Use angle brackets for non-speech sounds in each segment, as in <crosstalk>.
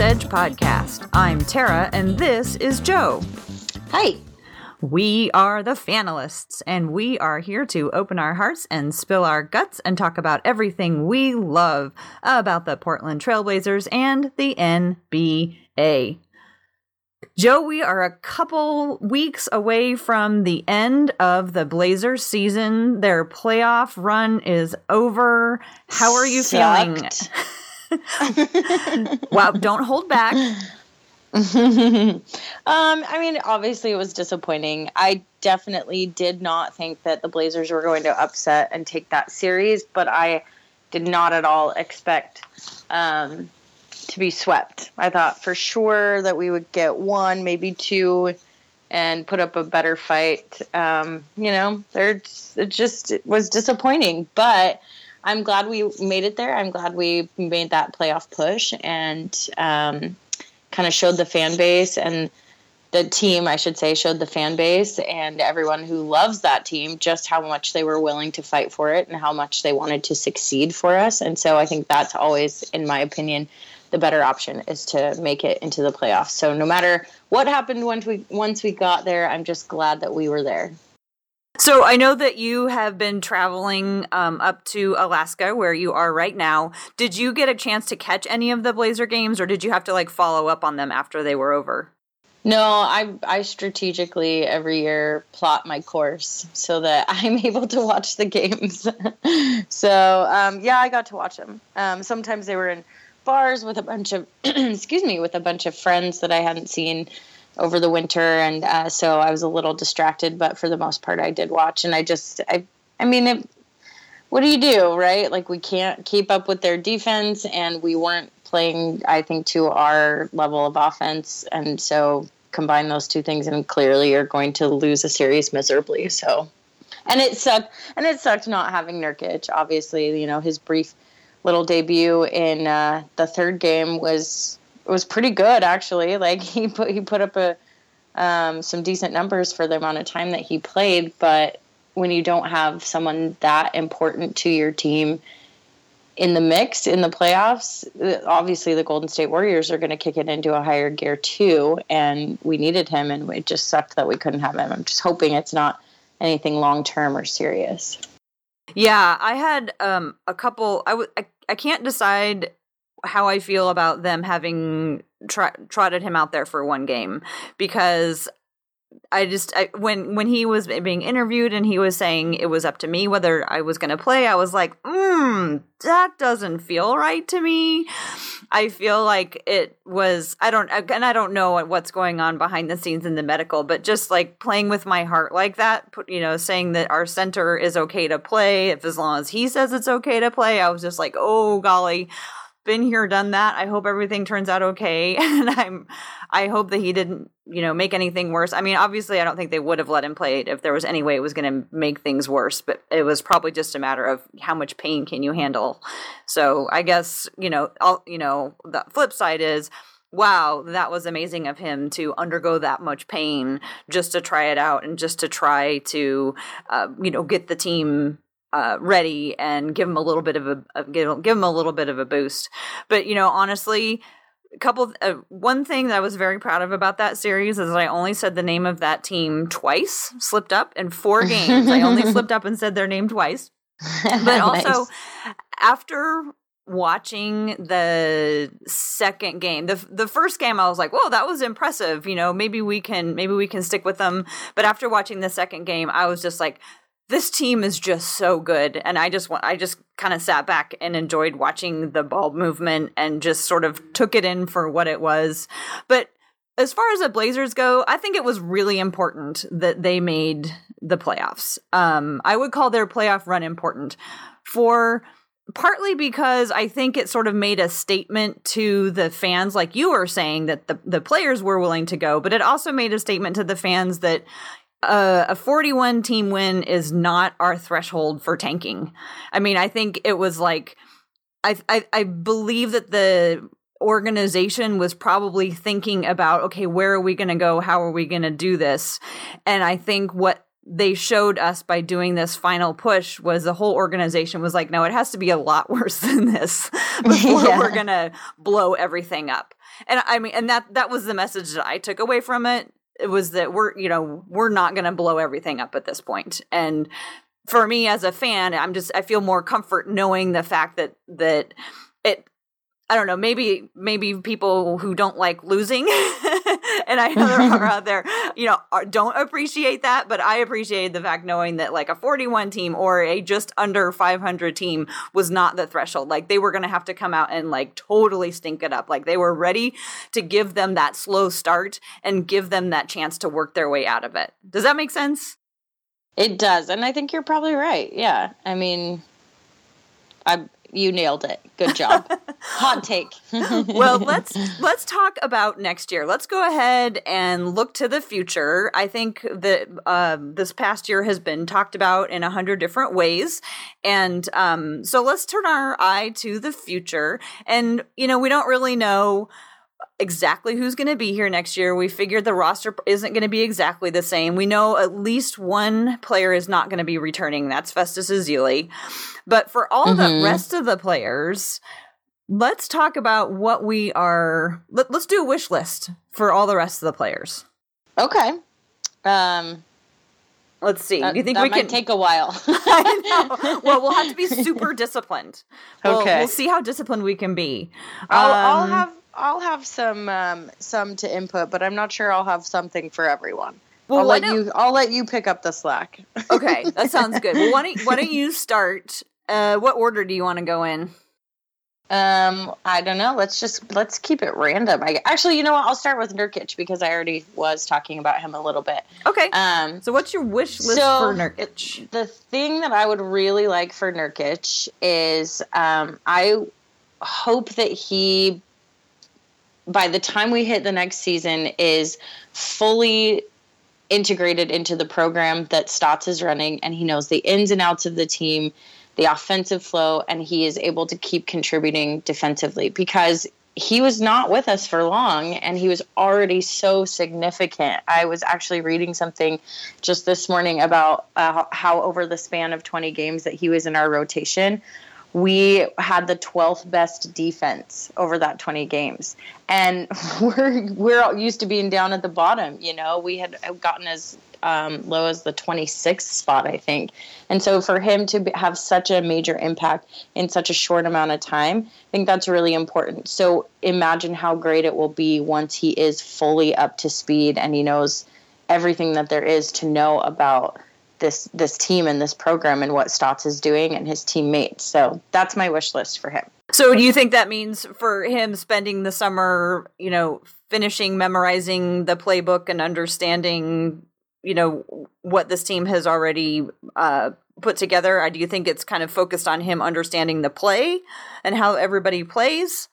Edge podcast. I'm Tara, and this is Joe. Hi. We are the Fanalists, and we are here to open our hearts and spill our guts and talk about everything we love about the Portland Trailblazers and the NBA. Joe, we are a couple weeks away from the end of the Blazers season. Their playoff run is over. How are you Sucked. feeling? <laughs> <laughs> wow, don't hold back. <laughs> um, I mean, obviously it was disappointing. I definitely did not think that the Blazers were going to upset and take that series, but I did not at all expect um, to be swept. I thought for sure that we would get one, maybe two, and put up a better fight. Um, you know, it just it was disappointing, but I'm glad we made it there. I'm glad we made that playoff push and um, kind of showed the fan base and the team, I should say, showed the fan base and everyone who loves that team just how much they were willing to fight for it and how much they wanted to succeed for us. And so I think that's always, in my opinion, the better option is to make it into the playoffs. So no matter what happened once we once we got there, I'm just glad that we were there. So I know that you have been traveling um, up to Alaska, where you are right now. Did you get a chance to catch any of the Blazer games, or did you have to like follow up on them after they were over? No, I I strategically every year plot my course so that <laughs> I'm able to watch the games. <laughs> so um, yeah, I got to watch them. Um, sometimes they were in bars with a bunch of <clears throat> excuse me with a bunch of friends that I hadn't seen over the winter, and uh, so I was a little distracted. But for the most part, I did watch, and I just I I mean it. What do you do, right? Like we can't keep up with their defense, and we weren't playing, I think, to our level of offense, and so combine those two things, and clearly you're going to lose a series miserably. So, and it sucked, and it sucked not having Nurkic. Obviously, you know his brief little debut in uh, the third game was was pretty good actually. Like <laughs> he put he put up a um, some decent numbers for the amount of time that he played, but when you don't have someone that important to your team in the mix in the playoffs, obviously the Golden State Warriors are going to kick it into a higher gear too, and we needed him, and it just sucked that we couldn't have him. I'm just hoping it's not anything long term or serious. Yeah, I had um, a couple. I w- I, I can't decide how I feel about them having trotted him out there for one game because I just I, when when he was being interviewed and he was saying it was up to me whether I was going to play, I was like, "Hmm, that doesn't feel right to me." I feel like it was I don't and I don't know what's going on behind the scenes in the medical, but just like playing with my heart like that, you know, saying that our center is okay to play if as long as he says it's okay to play, I was just like, "Oh golly, been here done that i hope everything turns out okay. <laughs> And i'm i hope that he didn't you know make anything worse. I mean obviously i don't think they would have let him play it if there was any way it was going to make things worse but it was probably just a matter of how much pain can you handle. So i guess you know all you know the flip side is wow, that was amazing of him to undergo that much pain just to try it out and just to try to, uh, you know, get the team uh, ready and give him a little bit of a, a give, give him a little bit of a boost. But you know, honestly, a couple uh, one thing that I was very proud of about that series is I only said the name of that team twice, slipped up in four games. I only <laughs> slipped up and said their name twice. <laughs> But also nice. after watching the second game the the first game i was like whoa that was impressive you know maybe we can maybe we can stick with them but after watching the second game i was just like this team is just so good. And i just want i just kind of sat back and enjoyed watching the ball movement and just sort of took it in for what it was. But as far as the blazers go i think it was really important that they made the playoffs. Um, i would call their playoff run important for partly because I think it sort of made a statement to the fans, like you were saying, that the, the players were willing to go, but it also made a statement to the fans that, uh, a 41 team win is not our threshold for tanking. I mean, I think it was like, I, I, I believe that the organization was probably thinking about, okay, where are we going to go? How are we going to do this? And I think what they showed us by doing this final push was the whole organization was like, no, it has to be a lot <laughs> worse than this <laughs> before yeah. we're gonna blow everything up. And I mean, and that that was the message that I took away from it. It was that we're you know we're not gonna blow everything up at this point, and for me as a fan, I'm just I feel more comfort knowing the fact that that it I don't know, maybe maybe people who don't like losing, <laughs> and I know there are <laughs> out there, you know, are, don't appreciate that, but I appreciated the fact knowing that like a 41 team or a just under 500 team was not the threshold. Like they were going to have to come out and like totally stink it up. Like they were ready to give them that slow start and give them that chance to work their way out of it. Does that make sense? It does, and I think you're probably right. Yeah, I mean, I you nailed it. Good job. <laughs> Hot take. <laughs> well, let's let's talk about next year. Let's go ahead and look to the future. I think that uh, this past year has been talked about in a hundred different ways, and um, so let's turn our eye to the future. And you know, we don't really know exactly who's going to be here next year. We figured the roster isn't going to be exactly the same. We know at least one player is not going to be returning. That's Festus Ezeli. But for all mm-hmm. the rest of the players, let's talk about what we are. Let, us do a wish list for all the rest of the players. Okay. Um, Let's see. That, do you think we can take a while? <laughs> <laughs> I know. Well, we'll have to be super <laughs> disciplined. We'll, okay. We'll see how disciplined we can be. I'll, um, I'll have I'll have some um, some to input, but I'm not sure I'll have something for everyone. Well, I'll let you. I'll let you pick up the slack. okay, that sounds good. Well, why don't why don't you start? Uh, what order do you want to go in? Um, I don't know. Let's just let's keep it random. I actually, you know what? I'll start with Nurkic because I already was talking about him a little bit. Okay. Um, so what's your wish list so for Nurkic? The thing that I would really like for Nurkic is, um, I hope that he, by the time we hit the next season, is fully integrated into the program that Stotts is running, and he knows the ins and outs of the team the offensive flow, and he is able to keep contributing defensively because he was not with us for long and he was already so significant. I was actually reading something just this morning about uh, how, over the span of 20 games that he was in our rotation, we had the 12th best defense over that 20 games and <laughs> we're we're used to being down at the bottom you know we had gotten as um, low as the 26th spot, I think. And so for him to have such a major impact in such a short amount of time, I think that's really important. So imagine how great it will be once he is fully up to speed and he knows everything that there is to know about this this team and this program and what Stotts is doing and his teammates. So that's my wish list for him. So do you think that means for him spending the summer, you know, finishing memorizing the playbook and understanding you know what this team has already uh, put together? I do you think it's kind of focused on him understanding the play and how everybody plays?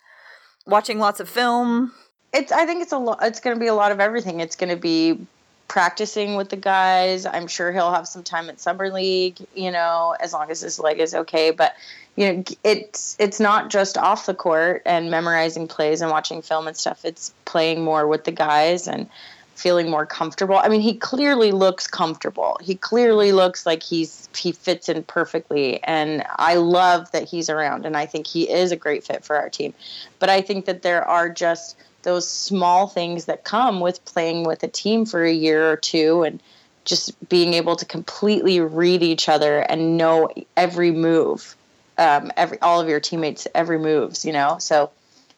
Watching lots of film. It's. I think it's a lot. It's going to be a lot of everything. It's going to be practicing with the guys. I'm sure he'll have some time at summer league. You know, as long as his leg is okay. But you know, it's it's not just off the court and memorizing plays and watching film and stuff. It's playing more with the guys and feeling more comfortable. I mean, he clearly looks comfortable. He clearly looks like he's he fits in perfectly and I love that he's around and I think he is a great fit for our team. But I think that there are just those small things that come with playing with a team for a year or two and just being able to completely read each other and know every move um, every all of your teammates every moves you know so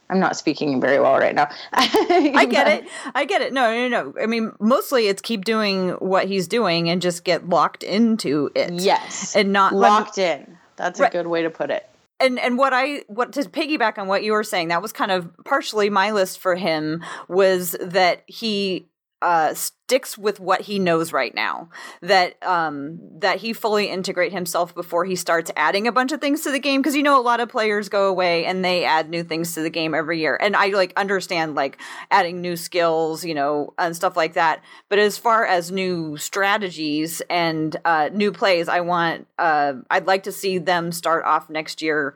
I'm not speaking very well right now. <laughs> I get it. I get it. No, no, no. I mean, mostly it's keep doing what he's doing and just get locked into it. Yes. And not locked in. That's right. a good way to put it. And and what I what to piggyback on what you were saying, that was kind of partially my list for him was that he uh, sticks with what he knows right now. That um, that he fully integrate himself before he starts adding a bunch of things to the game. Because you know, a lot of players go away and they add new things to the game every year. And I like understand like adding new skills, you know, and stuff like that. But as far as new strategies and uh, new plays, I want uh, I'd like to see them start off next year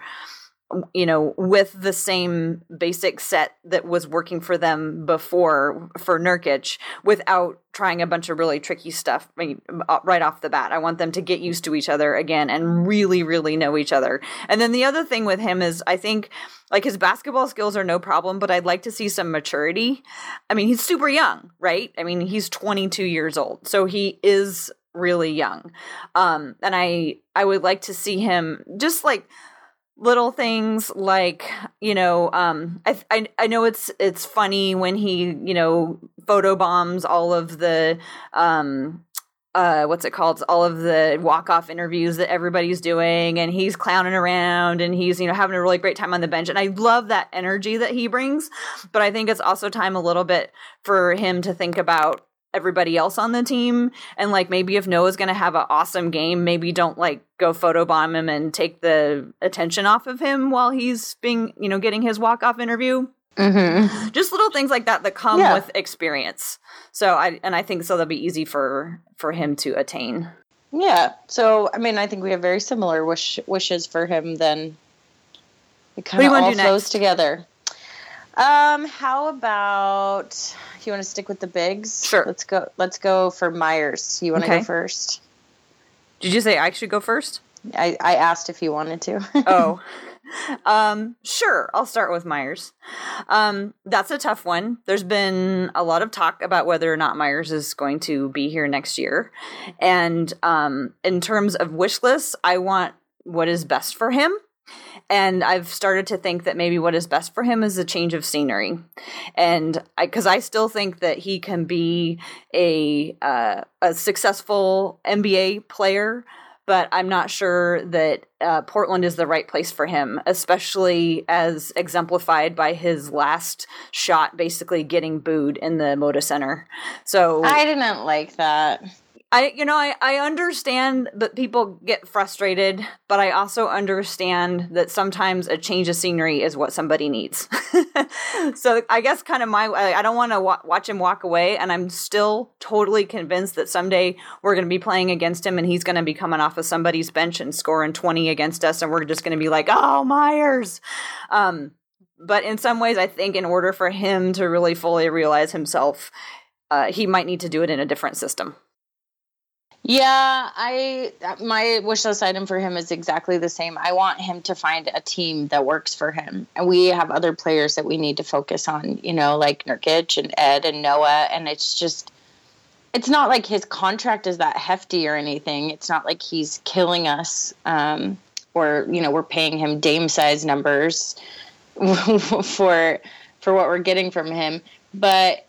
you know, with the same basic set that was working for them before for Nurkic without trying a bunch of really tricky stuff I mean, right off the bat. I want them to get used to each other again and really, really know each other. And then the other thing with him is I think like his basketball skills are no problem, but I'd like to see some maturity. I mean, he's super young, right? I mean, he's 22 years old. So he is really young. Um, and I I would like to see him just like little things like you know um I, I i know it's it's funny when he you know photo bombs all of the um uh what's it called? All of the walk off interviews that everybody's doing and he's clowning around and he's you know having a really great time on the bench and i love that energy that he brings but i think it's also time a little bit for him to think about everybody else on the team and like maybe if noah's gonna have an awesome game maybe don't like go photobomb him and take the attention off of him while he's being you know getting his walk-off interview Mm-hmm. just little things like that that come Yeah. with experience so i and i think so that'll be easy for for him to attain Yeah. So I mean, I think we have very similar wish wishes for him. Then it kind of all flows next? together. Um, how about you want to stick with the bigs? Sure. Let's go. Let's go for Meyers. You want to Okay. go first? did you say i should go first I, I asked if you wanted to. <laughs> oh um sure i'll start with meyers um that's a tough one there's been a lot of talk about whether or not meyers is going to be here next year and um in terms of wish lists i want what is best for him and I've started to think that maybe what is best for him is a change of scenery, and I because I still think that he can be a uh, a successful NBA player, but I'm not sure that uh, Portland is the right place for him, especially as exemplified by his last shot, basically getting booed in the Moda Center. So I didn't like that. I, you know, I, I understand that people get frustrated, but I also understand that sometimes a change of scenery is what somebody needs. <laughs> so I guess kind of my, I don't want to wa- watch him walk away, and I'm still totally convinced that someday we're going to be playing against him, and he's going to be coming off of somebody's bench and scoring 20 against us, and we're just going to be like, oh, Meyers. Um, but in some ways, I think in order for him to really fully realize himself, uh, he might need to do it in a different system. Yeah, I my wish list item for him is exactly the same. I want him to find a team that works for him, and we have other players that we need to focus on. You know, like Nurkic and Ed and Noah, and it's just. It's not like his contract is that hefty or anything. It's not like he's killing us, um, or you know we're paying him Dame size numbers <laughs> for for what we're getting from him. But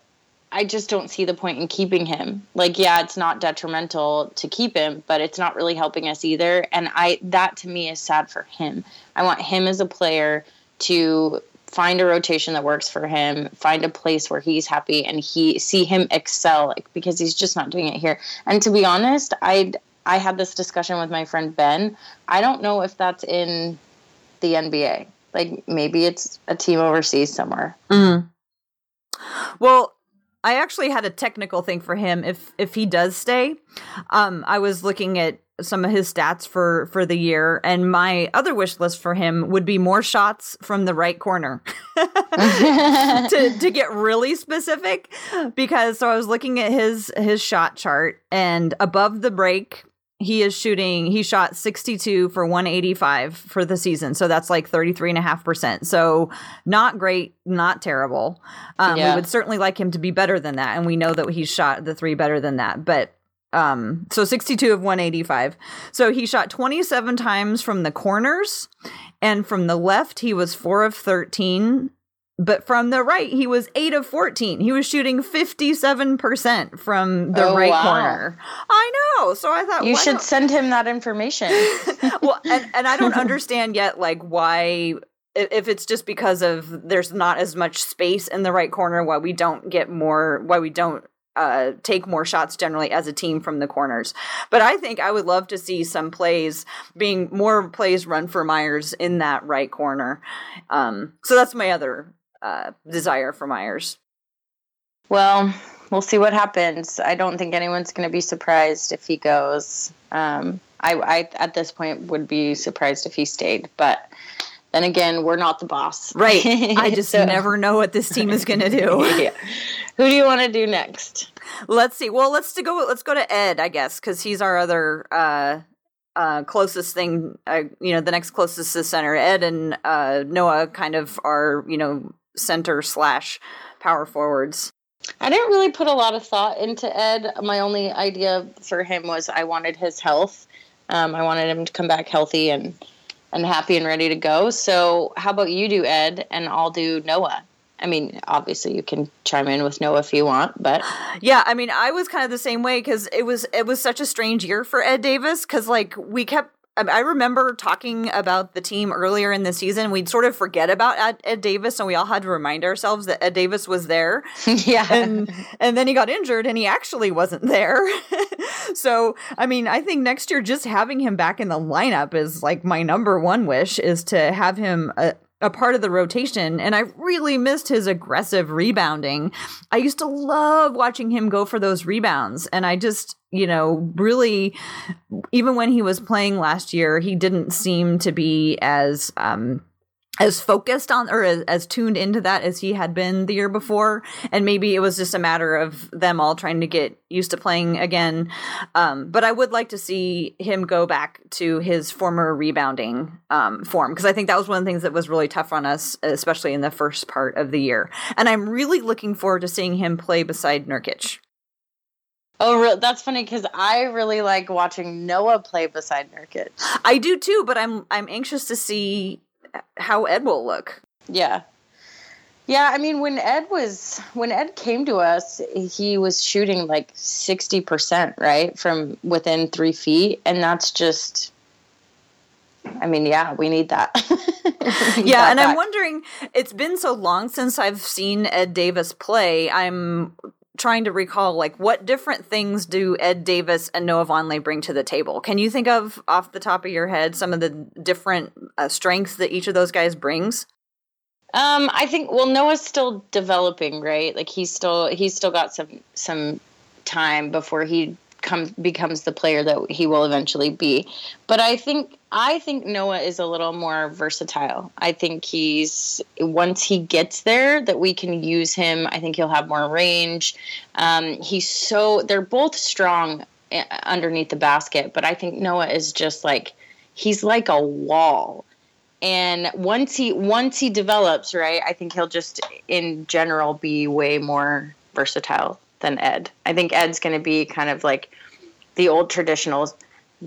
I just don't see the point in keeping him. Like, yeah, it's not detrimental to keep him, but it's not really helping us either. And I that to me is sad for him. I want him as a player to find a rotation that works for him, find a place where he's happy and he see him excel like, because he's just not doing it here. And to be honest, I I had this discussion with my friend Ben. I don't know if that's in the NBA. Like maybe it's a team overseas somewhere. Mm. Well, I actually had a technical thing for him if if he does stay. Um, I was looking at some of his stats for for the year, and my other wish list for him would be more shots from the right corner. <laughs> to to get really specific, because so I was looking at his his shot chart, and above the break. He is shooting, he shot 62 for 185 for the season. So that's like 33.5%. So not great, not terrible. Um, Yeah. We would certainly like him to be better than that, and we know that he shot the three better than that. But um, so 62 of 185. So he shot 27 times from the corners, and from the left he was four of 13. But from the right, he was eight of 14. He was shooting 57% from the Oh, right wow. corner. I know. So I thought You should don't- send him that information. <laughs> <laughs> well, and, and I don't understand yet, like why if it's just because of there's not as much space in the right corner, why we don't get more, why we don't uh, take more shots generally as a team from the corners. But I think I would love to see some plays being more plays run for Meyers in that right corner. Um, so that's my other uh, desire for Meyers. well, we'll see what happens. I don't think anyone's going to be surprised if he goes. Um, I, I, at this point, would be surprised if he stayed, but then again, we're not the boss. Right. I <laughs> just so, never know what this team is going to do. <laughs> yeah. Who do you want to do next? Let's see. Well, let's to go. Let's go to Ed, I guess, because he's our other uh, uh, closest thing. Uh, you know, the next closest to center. Ed and uh, Noah kind of are you know center slash power forwards. I didn't really put a lot of thought into Ed. My only idea for him was I wanted his health. Um, I wanted him to come back healthy and and happy and ready to go. So, how about you do Ed and I'll do Noah? I mean, obviously you can chime in with Noah if you want, but yeah, I mean, I was kind of the same way because it was it was such a strange year for Ed Davis because like we kept I remember talking about the team earlier in the season. We'd sort of forget about Ed, Ed, Davis, and we all had to remind ourselves that Ed Davis was there. <laughs> yeah, and and then he got injured, and he actually wasn't there. <laughs> so, I mean, I think next year just having him back in the lineup is like my number one wish is to have him. Uh, a part of the rotation and I really missed his aggressive rebounding. I used to love watching him go for those rebounds and I just you know, really, even when he was playing last year, he didn't seem to be as um, as focused on or as, as, tuned into that as he had been the year before. And maybe it was just a matter of them all trying to get used to playing again. Um, but i would like to see him go back to his former rebounding um, form because i think that was one of the things that was really tough on us especially in the first part of the year. And i'm really looking forward to seeing him play beside nurkic Oh, that's funny because I really like watching Noah play beside Nurkic. I do too, but I'm I'm anxious to see how Ed will look. Yeah, yeah. I mean, when Ed was when Ed came to us, he was shooting like sixty percent, right, from within three feet, and that's just. I mean, yeah, we need that. <laughs> we yeah, and back. I'm wondering. It's been so long since I've seen Ed Davis play. I'm trying to recall like what different things do Ed Davis and Noah Vonleh bring to the table. Can you think of off the top of your head some of the different uh, strengths that each of those guys brings? Um, I think well Noah's still developing, right? Like he's still he's still got some some time before he comes becomes the player that he will eventually be. But I think I think Noah is a little more versatile. I think he's once he gets there that we can use him. I think he'll have more range. Um, he's so they're both strong eh, underneath the basket, but I think Noah is just like he's like a wall. And once he once he develops, right, I think he'll just in general be way more versatile than Ed. I think Ed's going to be kind of like the old traditional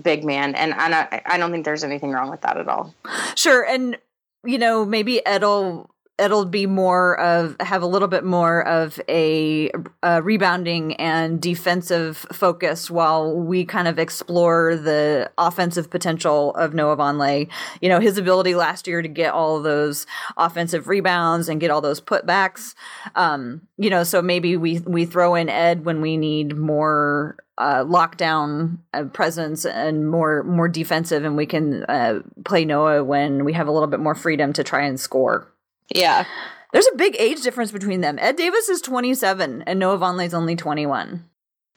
big man, and I, I don't think there's anything wrong with that at all. Sure, and you know maybe Ed'll it'll be more of have a little bit more of a, a, rebounding and defensive focus while we kind of explore the offensive potential of Noah Vonleh. You know, his ability last year to get all those offensive rebounds and get all those putbacks. Um, you know, so maybe we we throw in Ed when we need more uh, lockdown uh, presence and more more defensive, and we can uh, play Noah when we have a little bit more freedom to try and score. Yeah. There's a big age difference between them. Ed Davis is 27 and Noah Vonleh's only 21.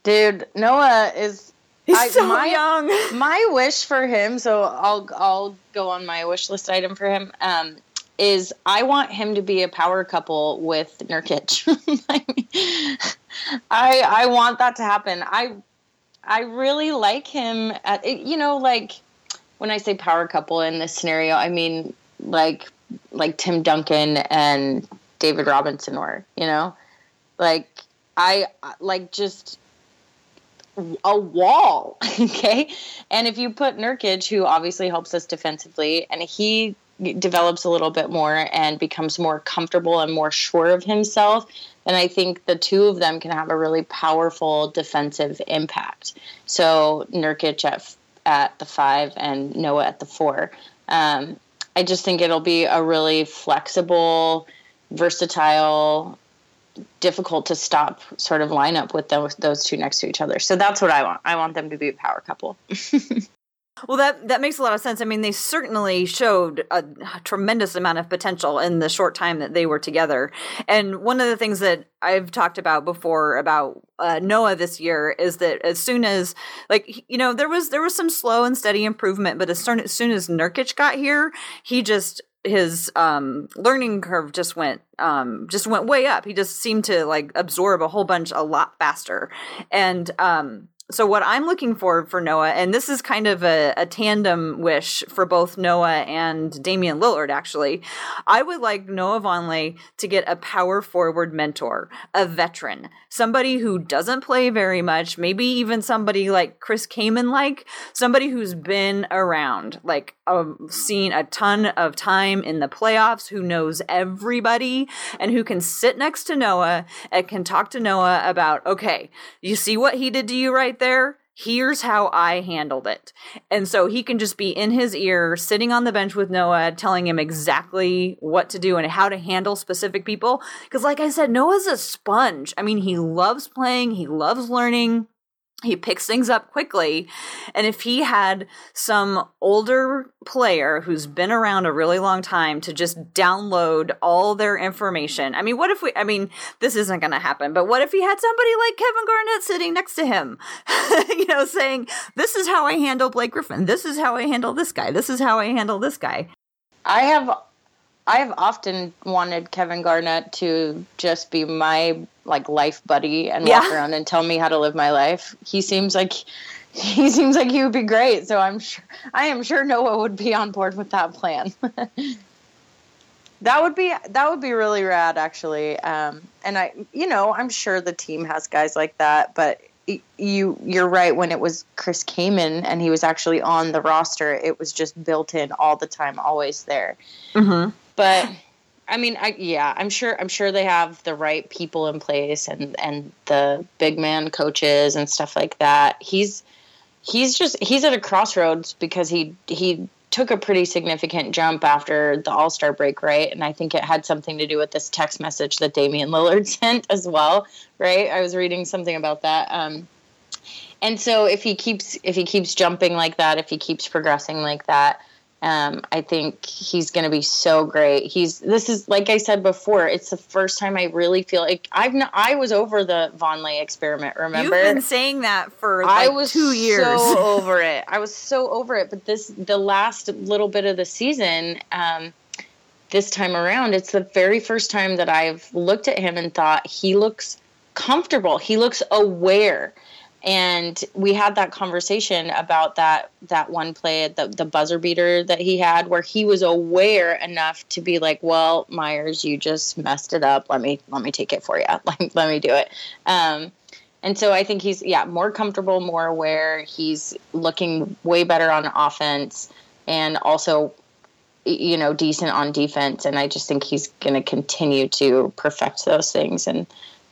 Dude, Noah is He's I, so my, young. <laughs> My wish for him, so I'll I'll go on my wish list item for him. Um, is I want him to be a power couple with Nurkic. <laughs> I I want that to happen. I I really like him at you know like when I say power couple in this scenario, I mean like like Tim Duncan and David Robinson were, you know? Like I like just a wall, <laughs> okay? And if you put Nurkic, who obviously helps us defensively, and he develops a little bit more and becomes more comfortable and more sure of himself, then I think the two of them can have a really powerful defensive impact. So Nurkic at at the five and Noah at the four. Um, I just think it'll be a really flexible, versatile, difficult to stop sort of lineup with those those two next to each other. So that's what I want. I want them to be a power couple. <laughs> Well, that that makes a lot of sense. I mean, they certainly showed a, tremendous amount of potential in the short time that they were together. And one of the things that I've talked about before about uh, Noah this year is that as soon as, like, you know, there was there was some slow and steady improvement, but as soon as, soon as Nurkic got here, he just his um, learning curve just went um, just went way up. He just seemed to like absorb a whole bunch a lot faster, and um, so what I'm looking for for Noah, and this is kind of a, a, tandem wish for both Noah and Damian Lillard, actually. I would like Noah Vonleh to get a power forward mentor, a veteran, somebody who doesn't play very much, maybe even somebody like Chris Kaman like, somebody who's been around, like um, seen a ton of time in the playoffs, who knows everybody, and who can sit next to Noah and can talk to Noah about, okay, you see what he did to you right there. Here's how I handled it. And so he can just be in his ear, sitting on the bench with Noah, telling him exactly what to do and how to handle specific people. Because, like I said, Noah's a sponge. I mean, he loves playing, he loves learning he picks things up quickly. And if he had some older player who's been around a really long time to just download all their information, I mean, what if we, I mean, this isn't going to happen, but what if he had somebody like Kevin Garnett sitting next to him, <laughs> you know, saying, This is how I handle Blake Griffin. This is how I handle this guy. This is how I handle this guy. I have I have often wanted Kevin Garnett to just be my like life buddy and yeah. walk around and tell me how to live my life. He seems like he seems like he would be great. So I'm sure I am sure Noah would be on board with that plan. <laughs> that would be that would be really rad actually. Um, and I you know, I'm sure the team has guys like that, but you you're right when it was Chris Kaman and he was actually on the roster, it was just built in all the time, always there. Mm-hmm. <sighs> But I mean, I, yeah, I'm sure. I'm sure they have the right people in place and and the big man coaches and stuff like that. He's he's just he's at a crossroads because he he took a pretty significant jump after the All Star break, right? And I think it had something to do with this text message that Damian <laughs> Lillard sent as well, right? I was reading something about that. Um, and so if he keeps if he keeps jumping like that, if he keeps progressing like that, um, I think he's going to be so great. He's this is like I said before. It's the first time I really feel like I've not, I was over the Vonleh experiment. Remember, you've been saying that for like I was two years. So <laughs> <laughs> over it. I was so over it. But this the last little bit of the season. Um, this time around, it's the very first time that I've looked at him and thought he looks comfortable. He looks aware and we had that conversation about that that one play the the buzzer beater that he had where he was aware enough to be like well meyers you just messed it up. Let me let me take it for you <laughs> like let me do it. Um, and so i think he's yeah more comfortable more aware. He's looking way better on offense and also you know decent on defense. And i just think he's going to continue to perfect those things. And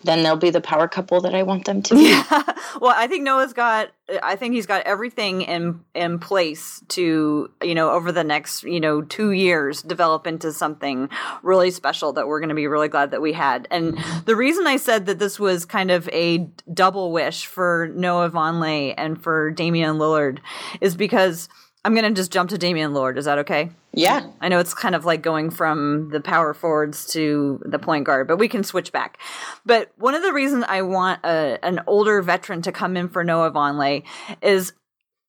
then they'll be the power couple that I want them to <laughs> be. Yeah. Well, I think Noah's got I think he's got everything in in place to, you know, over the next, you know, 2 years develop into something really special that we're going to be really glad that we had. And the reason I said that this was kind of a double wish for Noah Vonleh and for Damian Lillard is because I'm going to just jump to Damian Lillard. Is that okay? Yeah. I know it's kind of like going from the power forwards to the point guard, but we can switch back. But one of the reasons I want a, an older veteran to come in for Noah Vonleh is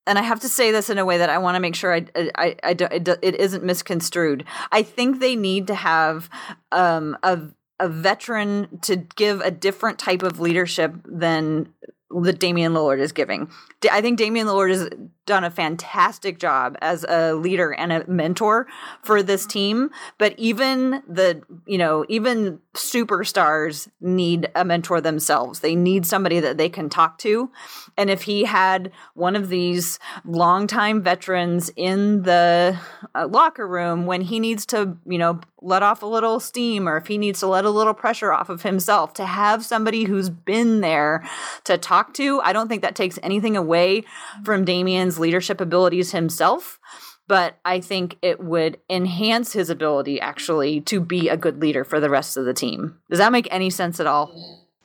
and I have to say this in a way that I want to make sure I, I, I, I it, it isn't misconstrued. I think they need to have um, a a veteran to give a different type of leadership than that Damian Lillard is giving. I think Damian Lillard has done a fantastic job as a leader and a mentor for this team, but even the, you know, even superstars need a mentor themselves. They need somebody that they can talk to. And if he had one of these longtime veterans in the uh, locker room when he needs to, you know, let off a little steam or if he needs to let a little pressure off of himself, to have somebody who's been there to talk to, I don't think that takes anything away from Damian's leadership abilities himself but I think it would enhance his ability actually to be a good leader for the rest of the team. Does that make any sense at all?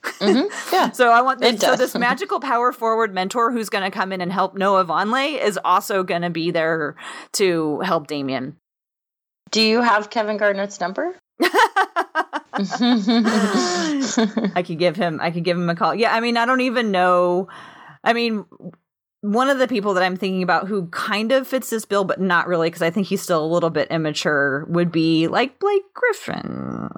Mm-hmm. <laughs> Yeah. so I want this, so this <laughs> magical power forward mentor who's going to come in and help Noah Vonleh is also going to be there to help Damian. Do you have Kevin Garnett's number? <laughs> I could give him I could give him a call. Yeah, I mean I don't even know I mean one of the people that I'm thinking about who kind of fits this bill, but not really, because I think he's still a little bit immature, would be like Blake Griffin.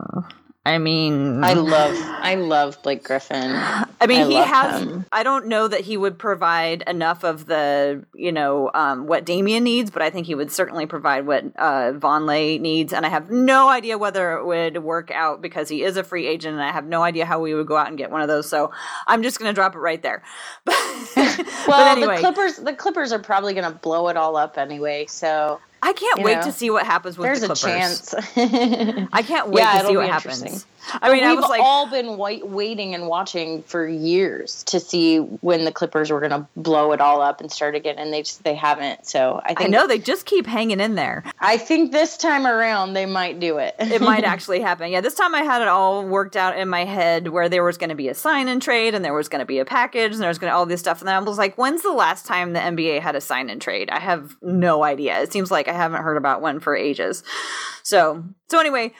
I mean, I love, I love Blake Griffin. <sighs> I mean, I he has. Him. I don't know that he would provide enough of the, you know, um, what Damian needs, but I think he would certainly provide what uh, Vonleh needs. And I have no idea whether it would work out because he is a free agent, and I have no idea how we would go out and get one of those. So I'm just going to drop it right there. <laughs> <laughs> well, anyway. the Clippers, the Clippers are probably going to blow it all up anyway. So I can't you wait know, to see what happens with there's the Clippers. a chance. <laughs> I can't wait yeah, to see what happens. I mean, we've like, all been wait, waiting and watching for years to see when the Clippers were going to blow it all up and start again, and they just they haven't. So I think I know they just keep hanging in there. I think this time around they might do it. it might <laughs> actually happen. Yeah, this time I had it all worked out in my head where there was going to be a sign and trade, and there was going to be a package, and there was going to all this stuff, and then I was like, when's the last time the NBA had a sign and trade? I have no idea. It seems like I haven't heard about one for ages. So so anyway,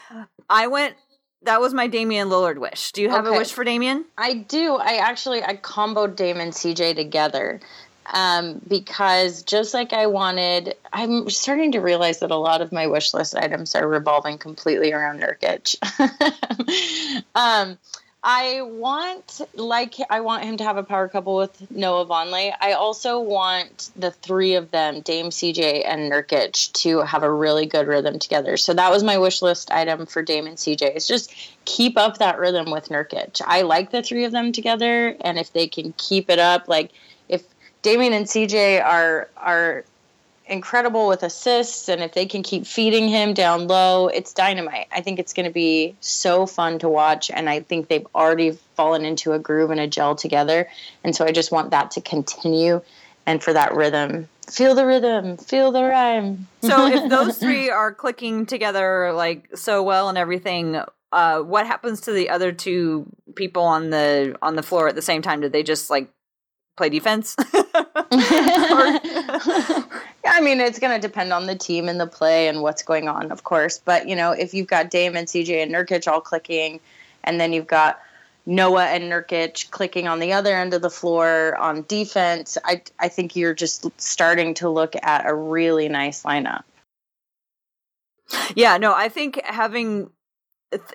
I went that was my Damian Lillard wish. Do you have okay. a wish for Damian? I do. I actually I comboed Damon CJ together. Um, because just like I wanted, I'm starting to realize that a lot of my wish list items are revolving completely around Nurkic. <laughs> um, I want like I want him to have a power couple with Noah Vonleh. I also want the three of them, Dame CJ and Nurkic, to have a really good rhythm together. So that was my wish list item for Dame and CJ. Is just keep up that rhythm with Nurkic. I like the three of them together, and if they can keep it up, like if Damian and CJ are are incredible with assists, and if they can keep feeding him down low, it's dynamite. I think it's going to be so fun to watch, and I think they've already fallen into a groove and a gel together. And so I just want that to continue, and for that rhythm. Feel the rhythm, feel the rhyme. so if <laughs> those three are clicking together like so well and everything, uh, what happens to the other two people on the on the floor at the same time? Do they just like play defense? <laughs> <laughs> I mean, it's going to depend on the team and the play and what's going on, of course. But, you know, if you've got Dame and CJ and Nurkic all clicking, and then you've got Noah and Nurkic clicking on the other end of the floor on defense, I, I think you're just starting to look at a really nice lineup. Yeah, no, I think having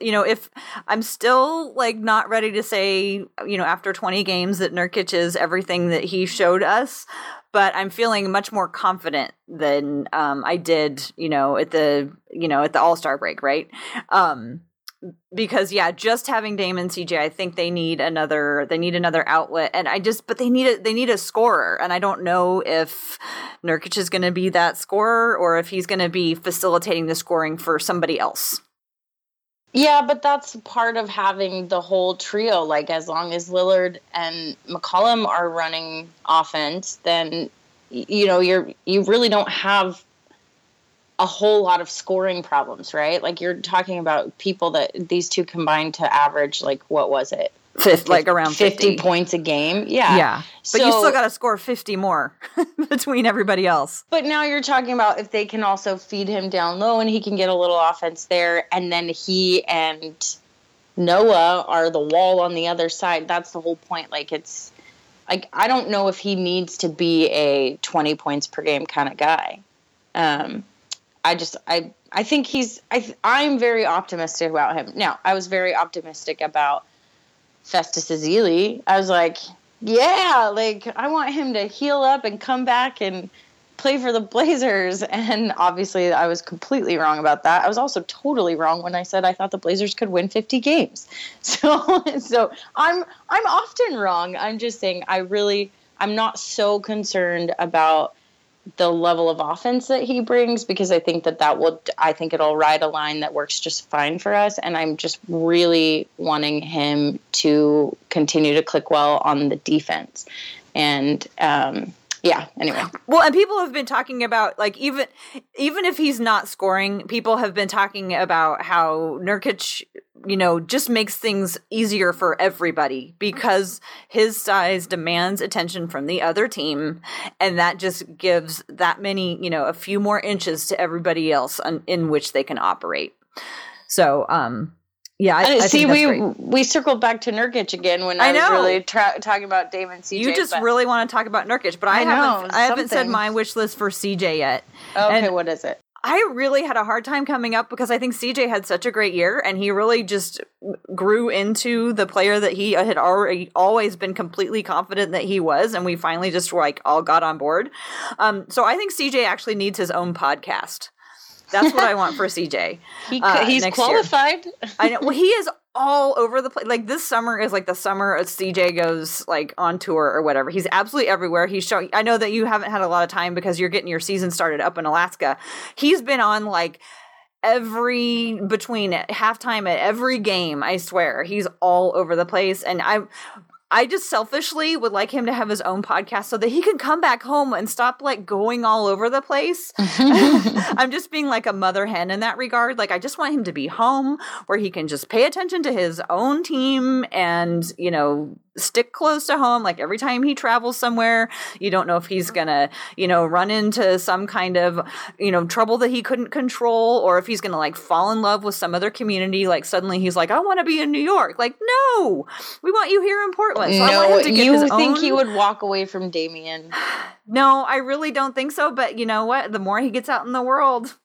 you know, if I'm still like not ready to say, you know, after 20 games that Nurkic is everything that he showed us, but I'm feeling much more confident than um, I did, you know, at the, you know, at the All Star break, right? Um, because yeah, just having Damon CJ, I think they need another they need another outlet, and I just but they need a they need a scorer, and I don't know if Nurkic is going to be that scorer or if he's going to be facilitating the scoring for somebody else. Yeah, but that's part of having the whole trio. Like, as long as Lillard and McCollum are running offense, then you know you're you really don't have a whole lot of scoring problems, right? Like you're talking about people that these two combined to average like what was it? 50, like around 50. 50. points a game. Yeah. Yeah. But you still got to score 50 more <laughs> between everybody else. But now you're talking about if they can also feed him down low and he can get a little offense there and then he and Noah are the wall on the other side. That's the whole point. Like it's like I don't know if he needs to be a 20 points per game kind of guy. Um I just I I think he's I I'm very optimistic about him. Now, I was very optimistic about Festus Ezeli, I was like, yeah, like I want him to heal up and come back and play for the Blazers. <laughs> And obviously, I was completely wrong about that. I was also totally wrong when I said I thought the Blazers could win 50 games. <laughs> So, so I'm I'm often wrong. I'm just saying I really I'm not so concerned about the level of offense that he brings because I think that that will I think it'll ride a line that works just fine for us. And I'm just really wanting him to continue to click well on the defense. And um, yeah anyway. Well and people have been talking about like even even if he's not scoring people have been talking about how Nurkic you know just makes things easier for everybody because his size demands attention from the other team and that just gives that many you know a few more inches to everybody else on, in which they can operate. So um Yeah, I, I see. we great. we circled back to Nurkic again when I, I was really tra- talking about Damon CJ. You just really want to talk about Nurkic, but I, I haven't. Know, I haven't said my wish list for CJ yet. Okay, and what is it? I really had a hard time coming up because I think CJ had such a great year and he really just grew into the player that he had already always been completely confident that he was and we finally just like all got on board. Um, so I think CJ actually needs his own podcast. That's what I want for CJ. He, uh, he's qualified. I know. Well, <laughs> he is all over the place. Like this summer is like the summer as CJ goes like on tour or whatever. He's absolutely everywhere. He's showing. I know that you haven't had a lot of time because you're getting your season started up in Alaska. He's been on like every between halftime at every game i swear he's all over the place and i I just selfishly would like him to have his own podcast so that he can come back home and stop like going all over the place. <laughs> I'm just being like a mother hen in that regard. Like I just want him to be home where he can just pay attention to his own team and, you know, stick close to home. Like every time he travels somewhere, you don't know if he's uh-huh. gonna, you know, run into some kind of, you know, trouble that he couldn't control, or if he's gonna like fall in love with some other community. Like suddenly he's like, I want to be in New York. Like, no, we want you here in Portland. So no, you think own... he would walk away from Damian? <sighs> No, I really don't think so. But you know what? The more he gets out in the world,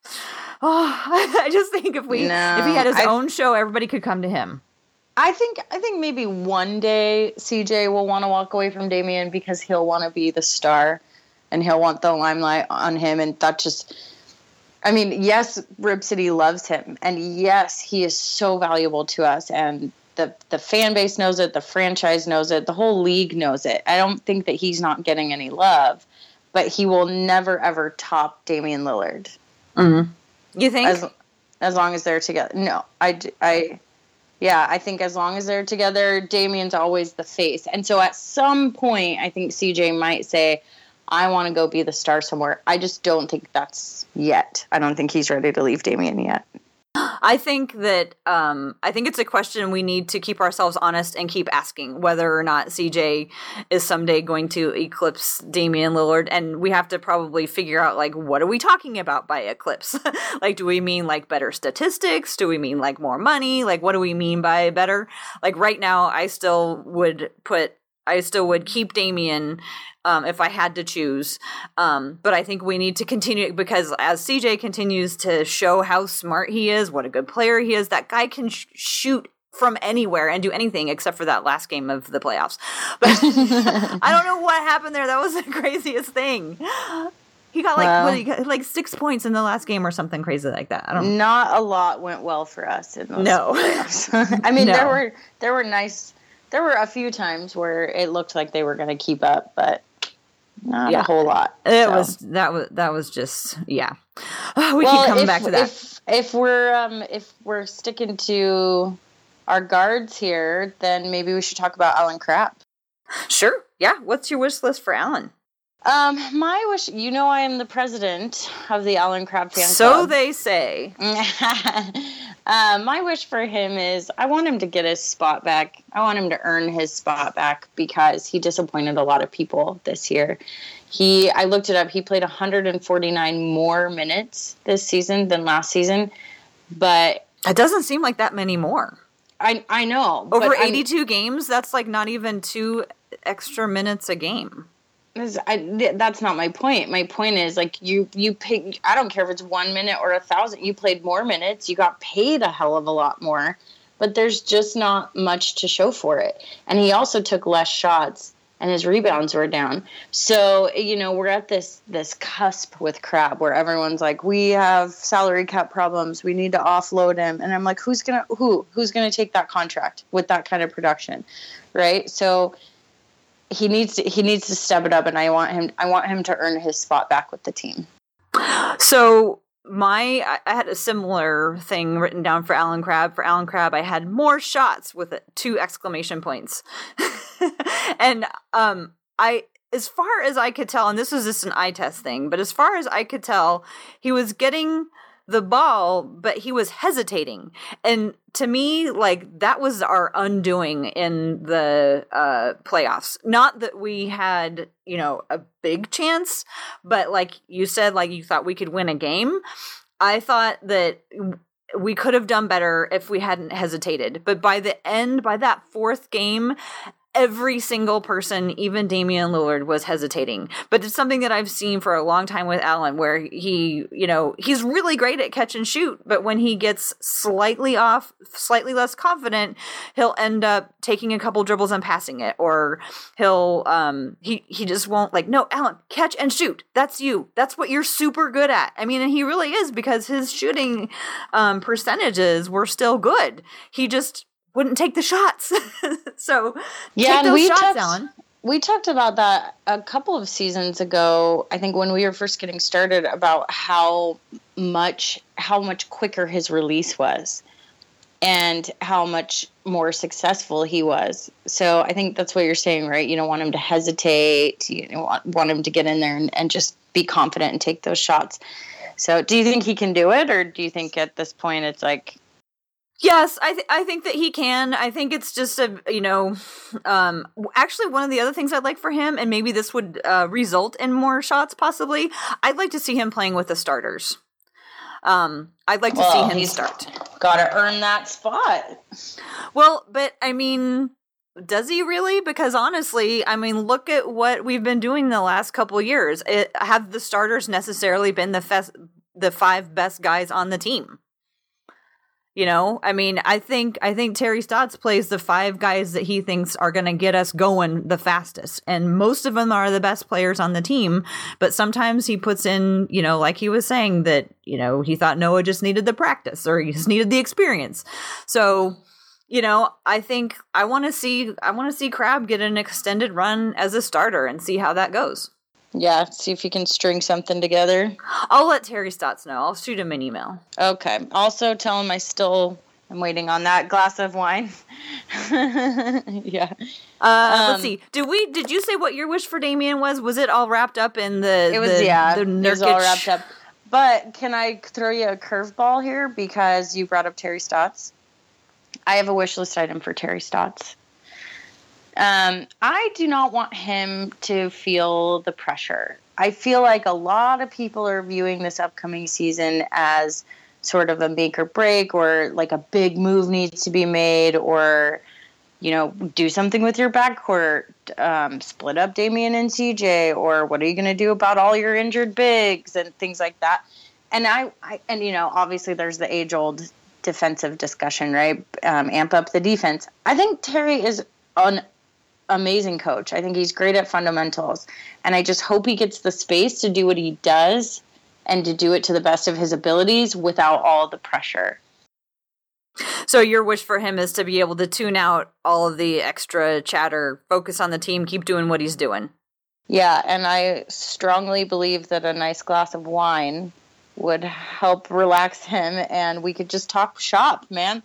oh, <sighs> <sighs> I just think if we, no, if he had his I... own show, everybody could come to him. I think I think maybe one day CJ will want to walk away from Damian because he'll want to be the star and he'll want the limelight on him and that just I mean, yes, Rip City loves him and yes, he is so valuable to us and the the fan base knows it, the franchise knows it, the whole league knows it. I don't think that he's not getting any love, but he will never ever top Damian Lillard. Mm-hmm. You think as as long as they're together? No, I I yeah, I think as long as they're together, Damian's always the face. And so at some point, I think CJ might say, I want to go be the star somewhere. I just don't think that's yet. I don't think he's ready to leave Damian yet. I think that um, I think it's a question we need to keep ourselves honest and keep asking whether or not CJ is someday going to eclipse Damian Lillard, and we have to probably figure out like what are we talking about by eclipse? <laughs> like, do we mean like better statistics? Do we mean like more money? Like, what do we mean by better? Like right now, I still would put I still would keep Damian um, if I had to choose. Um, but I think we need to continue because as CJ continues to show how smart he is, what a good player he is, that guy can sh- shoot from anywhere and do anything except for that last game of the playoffs. But <laughs> I don't know what happened there. That was the <laughs> craziest thing. He got like well, he got like six points in the last game or something crazy like that. I don't. Not a lot went well for us in those no. <laughs> I mean, no. there were there were nice. There were a few times where it looked like they were going to keep up, but not yeah. a whole lot. It so. was that was that was just yeah. Oh, <sighs> we well, keep coming if, back to that. If, if we're um if we're sticking to our guards here, then maybe we should talk about Allen Crabbe. Sure. Yeah. What's your wish list for Allen? Um, my wish, you know, I am the president of the Allen Crabbe fan so club. So they say. <laughs> uh, my wish for him is I want him to get his spot back. I want him to earn his spot back because he disappointed a lot of people this year. He, I looked it up. He played 149 more minutes this season than last season, but it doesn't seem like that many more. I I know over 82 I'm, games. That's like not even two extra minutes a game. That's not my point. My point is like you you pay. I don't care if it's one minute or a thousand. You played more minutes. You got paid a hell of a lot more, but there's just not much to show for it. And he also took less shots, and his rebounds were down. So you know we're at this this cusp with Crabbe where everyone's like, we have salary cap problems. We need to offload him, and I'm like, who's gonna who who's gonna take that contract with that kind of production, right? So he needs to, he needs to step it up, and I want him I want him to earn his spot back with the team. So my I had a similar thing written down for Allen Crabbe. For Allen Crabbe, I had more shots with it, two exclamation points, <laughs> and um, I as far as I could tell, and this was just an eye test thing, but as far as I could tell, he was getting the ball, but he was hesitating. And to me, like that was our undoing in the uh, playoffs. Not that we had, you know, a big chance, but like you said, like you thought we could win a game. I thought that we could have done better if we hadn't hesitated. But by the end, by that fourth game, every single person, even Damian Lillard, was hesitating. But it's something that I've seen for a long time with Allen, where he, you know, he's really great at catch and shoot, but when he gets slightly off, slightly less confident, he'll end up taking a couple dribbles and passing it, or he'll, um, he he just won't like, no, Allen, catch and shoot. That's you. That's what you're super good at. I mean, and he really is because his shooting um, percentages were still good. He just wouldn't take the shots. <laughs> so yeah, take those we shots, talked, Allen. We talked about that a couple of seasons ago. I think when we were first getting started about how much how much quicker his release was and how much more successful he was. So I think that's what you're saying, right? You don't want him to hesitate. You want, want him to get in there and, and just be confident and take those shots. So do you think he can do it, or do you think at this point it's like Yes, I th- I think that he can. I think it's just a you know, um, actually one of the other things I'd like for him, and maybe this would uh, result in more shots. Possibly, I'd like to see him playing with the starters. Um, I'd like to well, see him start. Got to earn that spot. Well, but I mean, does he really? Because honestly, I mean, look at what we've been doing the last couple years. It, have the starters necessarily been the fes- the five best guys on the team? You know, I mean, I think I think Terry Stotts plays the five guys that he thinks are going to get us going the fastest, and most of them are the best players on the team. But sometimes he puts in, you know, like he was saying that you know he thought Noah just needed the practice or he just needed the experience. So, you know, I think I want to see I want to see Crabbe get an extended run as a starter and see how that goes. Yeah, see if you can string something together. I'll let Terry Stotts know. I'll shoot him an email. Okay. Also, tell him I still am waiting on that glass of wine. <laughs> yeah. Uh, Um, let's see. Did we? Did you say what your wish for Damian was? Was it all wrapped up in the? It was the, yeah, The it was all wrapped up. But can I throw you a curveball here because you brought up Terry Stotts? I have a wish list item for Terry Stotts. Um, I do not want him to feel the pressure. I feel like a lot of people are viewing this upcoming season as sort of a make or break, or like a big move needs to be made, or you know, do something with your backcourt, um, split up Damian and CJ, or what are you going to do about all your injured bigs and things like that. And I, I and you know, obviously there's the age old defensive discussion, right? Um, amp up the defense. I think Terry is an amazing coach. I think he's great at fundamentals, and I just hope he gets the space to do what he does and to do it to the best of his abilities without all the pressure. So your wish for him is to be able to tune out all of the extra chatter, focus on the team, keep doing what he's doing. Yeah, and I strongly believe that a nice glass of wine would help relax him and we could just talk shop, man.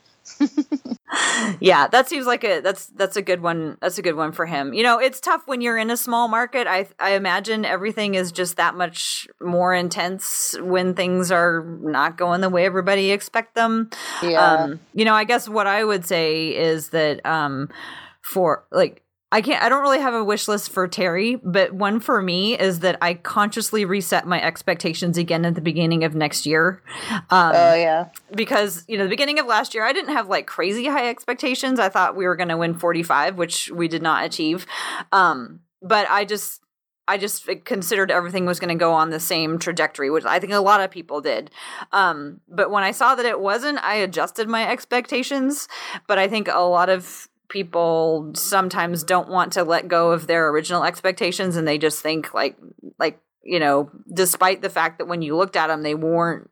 <laughs> <laughs> Yeah, that seems like a that's that's a good one. That's a good one for him. You know, it's tough when you're in a small market. I I imagine everything is just that much more intense when things are not going the way everybody expect them. Yeah. Um, you know, I guess what I would say is that um, for like I can't I don't really have a wish list for Terry, but one for me is that I consciously reset my expectations again at the beginning of next year. Um, oh yeah. because you know the beginning of last year I didn't have like crazy high expectations. I thought we were going to win 45, which we did not achieve. Um, but I just I just considered everything was going to go on the same trajectory, which I think a lot of people did. Um, but when I saw that it wasn't, I adjusted my expectations. But I think a lot of people sometimes don't want to let go of their original expectations and they just think like like you know despite the fact that when you looked at them they weren't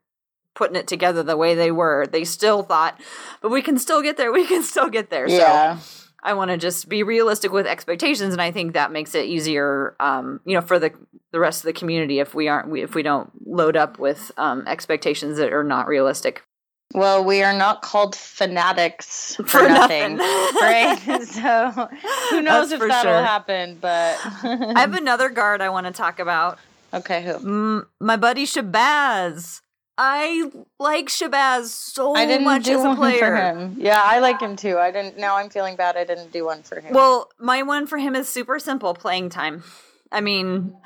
putting it together the way they were they still thought but we can still get there we can still get there Yeah. so i want to just be realistic with expectations and i think that makes it easier um you know for the the rest of the community if we aren't we, if we don't load up with um expectations that are not realistic Well, we are not called fanatics <laughs> for, For nothing, nothing. right? <laughs> So who knows That's if that'll sure. happen? But <laughs> i have another guard i want to talk about okay, who? Mm, my buddy Shabazz. I like Shabazz so I didn't much do as a one player. for him. Yeah, I like him too. I didn't. Now I'm feeling bad. I didn't do one for him. Well, my one for him is super simple playing time. I mean,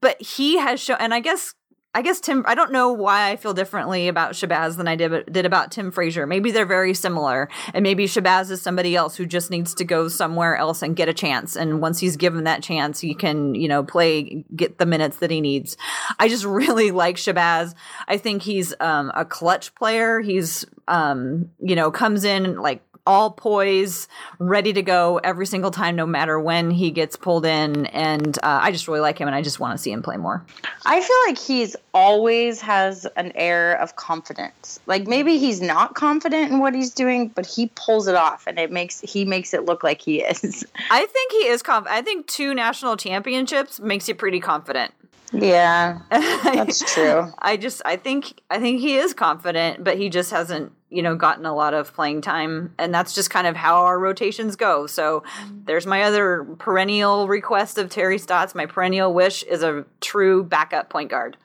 but he has shown, and I guess I guess Tim. I don't know why I feel differently about Shabazz than I did did about Tim Frazier. Maybe they're very similar, and maybe Shabazz is somebody else who just needs to go somewhere else and get a chance. And once he's given that chance, he can you know play get the minutes that he needs. I just <laughs> really like Shabazz. I think he's um, a clutch player. He's um, you know comes in like all poise, ready to go every single time, no matter when he gets pulled in. And uh, I just really like him, and I just want to see him play more. I feel like he's always has an air of confidence. Like maybe he's not confident in what he's doing, but he pulls it off, and it makes he makes it look like he is. <laughs> I think he is confident. I think two national championships makes you pretty confident. Yeah, that's <laughs> true. I just I think I think he is confident, but he just hasn't you know gotten a lot of playing time, and that's just kind of how our rotations go. So mm. there's my other perennial request of Terry Stotts. My perennial wish is a true backup point guard.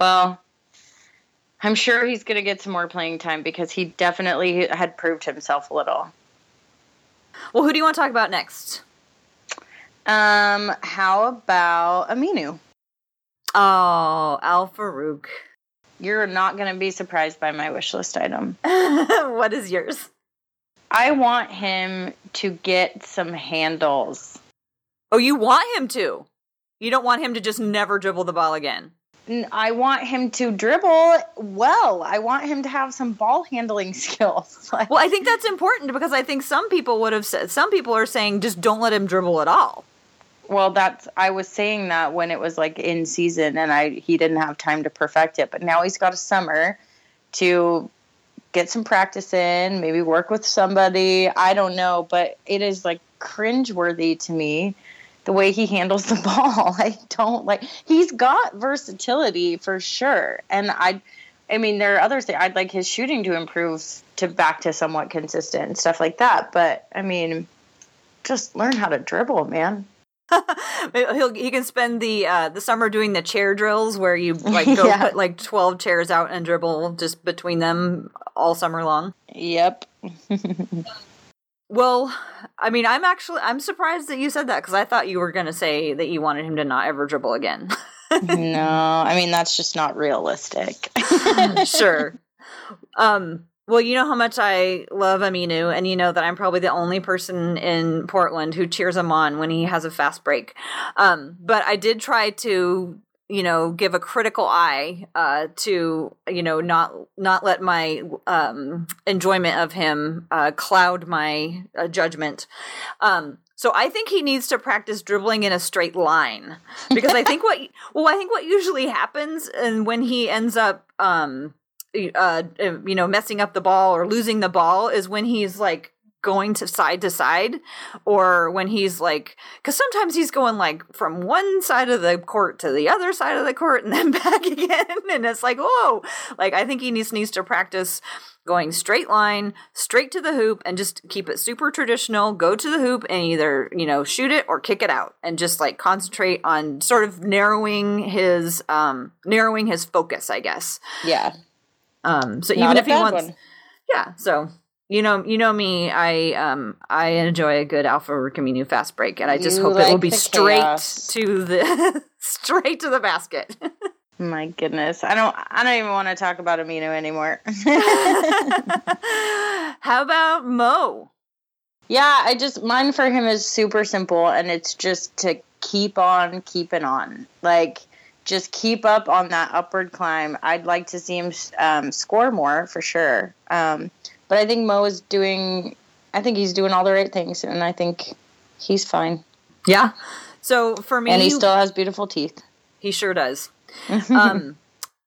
Well, I'm sure he's going to get some more playing time because he definitely had proved himself a little. Well, who do you want to talk about next? Um, how about Aminu? Oh, Al-Farouq. You're not going to be surprised by my wish list item. <laughs> what is yours? I want him to get some handles. Oh, you want him to? You don't want him to just never dribble the ball again? I want him to dribble well. I want him to have some ball handling <laughs> skills. well, I think that's important because I think some people would have said, some people are saying just don't let him dribble at all. Well, that's I was saying that when it was like in season and I he didn't have time to perfect it, but now he's got a summer to get some practice in, maybe work with somebody. I don't know, but it is like cringeworthy to me the way he handles the <laughs> ball. I don't like he's got versatility for sure. And I I mean there are other things I'd like his shooting to improve to back to somewhat consistent and stuff like that. But I mean just learn how to dribble, man. <laughs> He'll he can spend the uh, the summer doing the chair drills where you <laughs> like go yeah. put like twelve chairs out and dribble just between them all summer long. Yep. well, I mean, I'm actually I'm surprised that you said that because I thought you were going to say that you wanted him to not ever dribble again. no, <laughs> I mean that's just not realistic. sure. Um, well, you know how much I love Aminu, and you know that I'm probably the only person in Portland who cheers him on when he has a fast break. Um, but I did try to, you know, give a critical eye uh, to, you know, not not let my um, enjoyment of him uh, cloud my uh, judgment. Um, so I think he needs to practice dribbling in a straight line because I think what <laughs> well I think what usually happens and when he ends up um uh, you know, messing up the ball or losing the ball is when he's like going to side to side or when he's like because sometimes he's going like from one side of the court to the other side of the court and then <laughs> back again. And it's like whoa. Like i think he needs needs to practice going straight line straight to the hoop and just keep it super traditional. Go to the hoop and either you know shoot it or kick it out and just like concentrate on sort of narrowing his um narrowing his focus i guess. Yeah um, so Not even if he wants, one. yeah. So you know, you know me. I um I enjoy a good Alpha Aminu fast break, and I just you hope like it will be straight chaos. to the <laughs> straight to the basket. <laughs> My goodness, I don't. I don't even want to talk about Aminu anymore. <laughs> How about Mo? Yeah, I just mine for him is super simple, and it's just to keep on keeping on. Like just keep up on that upward climb. I'd like to see him um, score more for sure. Um, but I think Mo is doing. I think he's doing all the right things, and I think he's fine. Yeah. So for me, and he still has beautiful teeth. He sure does. <laughs> um,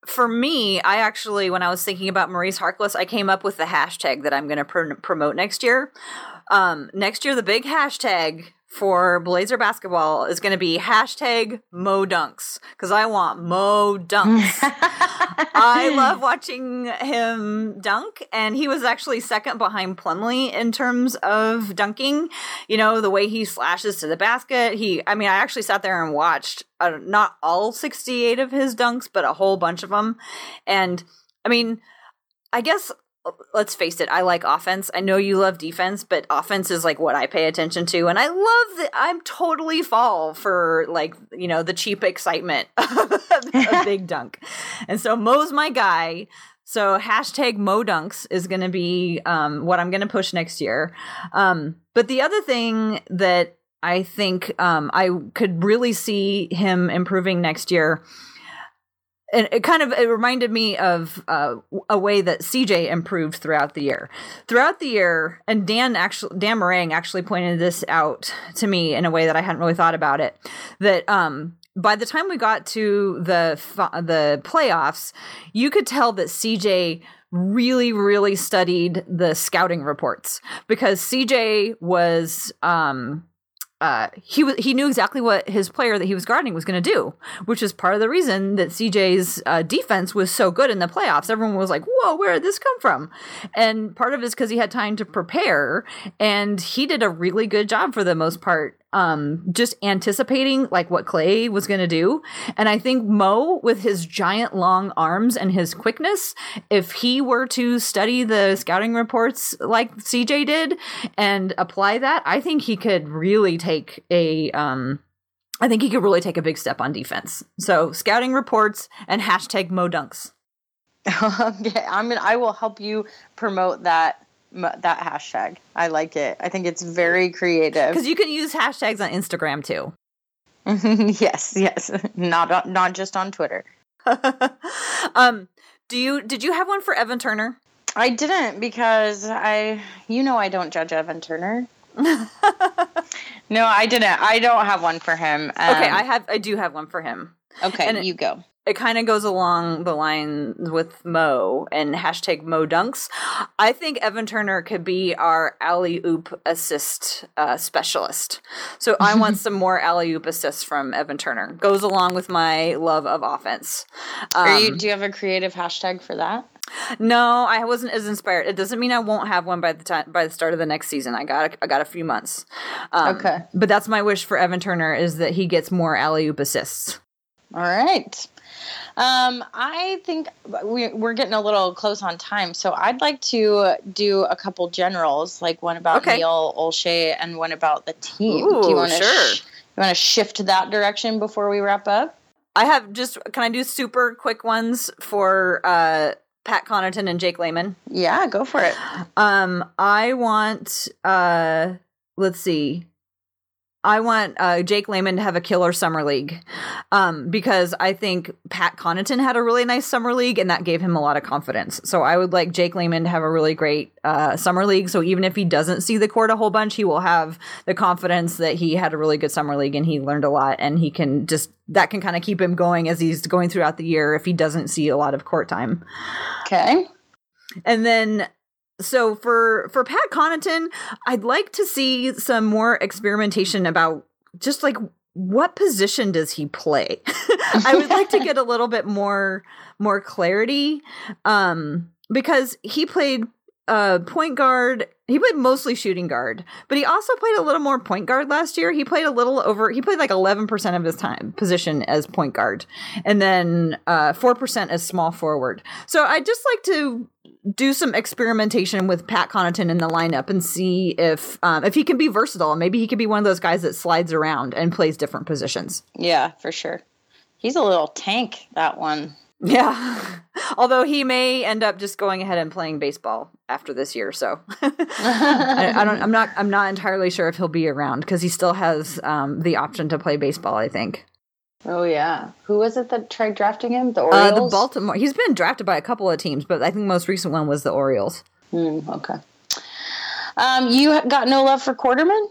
for me, I actually, when I was thinking about Maurice Harkless, I came up with the hashtag that I'm going to pr- promote next year. Um, next year, the big hashtag for Blazer basketball is going to be hashtag Mo Dunks because I want Mo Dunks. <laughs> I love watching him dunk, and he was actually second behind Plumlee in terms of dunking. You know, the way he slashes to the basket. He, I mean, I actually sat there and watched uh, not all 68 of his dunks, but a whole bunch of them. And I mean, I guess let's face it, I like offense. I know you love defense, but offense is like what I pay attention to. And I love that I'm totally fall for like, you know, the cheap excitement <laughs> of a <laughs> big dunk. And so Mo's my guy. So hashtag Mo Dunks is going to be um, what I'm going to push next year. Um, but the other thing that I think um, I could really see him improving next year and it kind of it reminded me of uh, a way that CJ improved throughout the year. Throughout the year, and Dan actually Dan Marang actually pointed this out to me in a way that I hadn't really thought about it. That um, by the time we got to the the playoffs, you could tell that CJ really really studied the scouting reports because CJ was um uh, he was he knew exactly what his player that he was guarding was going to do, which is part of the reason that CJ's uh, defense was so good in the playoffs. Everyone was like, "Whoa, where did this come from?" And part of it is because he had time to prepare, and he did a really good job for the most part um just anticipating like what Klay was going to do. And I think Mo with his giant long arms and his quickness, if he were to study the scouting reports like CJ did and apply that, I think he could really take a um I think he could really take a big step on defense. So, scouting reports and hashtag Mo Dunks. <laughs> okay, I mean, I will help you promote that that hashtag. I like it. I think it's very creative. Because you can use hashtags on Instagram too. <laughs> <laughs> yes, yes, not on, not just on Twitter. um, do you did you have one for Evan Turner? I didn't because I, you know, I don't judge Evan Turner. <laughs> no, I didn't. I don't have one for him. Um, okay, I have. I do have one for him. Okay, and you go it kind of goes along the line with Mo and hashtag Mo Dunks. I think Evan Turner could be our alley oop assist uh, specialist. So I want <laughs> some more alley oop assists from Evan Turner. Goes along with my love of offense. Um, you, do you have a creative hashtag for that? No, I wasn't as inspired. It doesn't mean I won't have one by the time by the start of the next season. I got a, I got a few months. Um, okay, but that's my wish for Evan Turner is that he gets more alley oop assists. All right. Um, I think we, are getting a little close on time, so I'd like to do a couple generals, like one about okay. Neil Olshey and one about the team. Ooh, do you want to sure. sh- you want to shift that direction before we wrap up? I have just can I do super quick ones for uh, Pat Connaughton and Jake Layman? Yeah, go for it. Um, I want uh, let's see. I want uh, Jake Layman to have a killer summer league um, because I think Pat Connaughton had a really nice summer league and that gave him a lot of confidence. So I would like Jake Layman to have a really great uh, summer league. So even if he doesn't see the court a whole bunch, he will have the confidence that he had a really good summer league and he learned a lot and he can just that can kind of keep him going as he's going throughout the year if he doesn't see a lot of court time. Okay. And then so for for Pat Connaughton, I'd like to see some more experimentation about just like what position does he play? <laughs> I would like to get a little bit more more clarity um because he played uh, point guard. He played mostly shooting guard, but he also played a little more point guard last year. He played a little over. He played like eleven percent of his time position as point guard, and then uh, four uh, percent as small forward. So I'd just like to do some experimentation with Pat Connaughton in the lineup and see if um, if he can be versatile. Maybe he could be one of those guys that slides around and plays different positions. Yeah, for sure. He's a little tank. That one. Yeah. <laughs> Although he may end up just going ahead and playing baseball after this year, so <laughs> I, I, don't. I'm not. I'm not entirely sure if he'll be around because he still has um, the option to play baseball. I think. Oh yeah, who was it that tried drafting him? The Orioles. Uh, the Baltimore. He's been drafted by a couple of teams, but I think the most recent one was the Orioles. Mm, okay. Um, you got no love for Quarterman?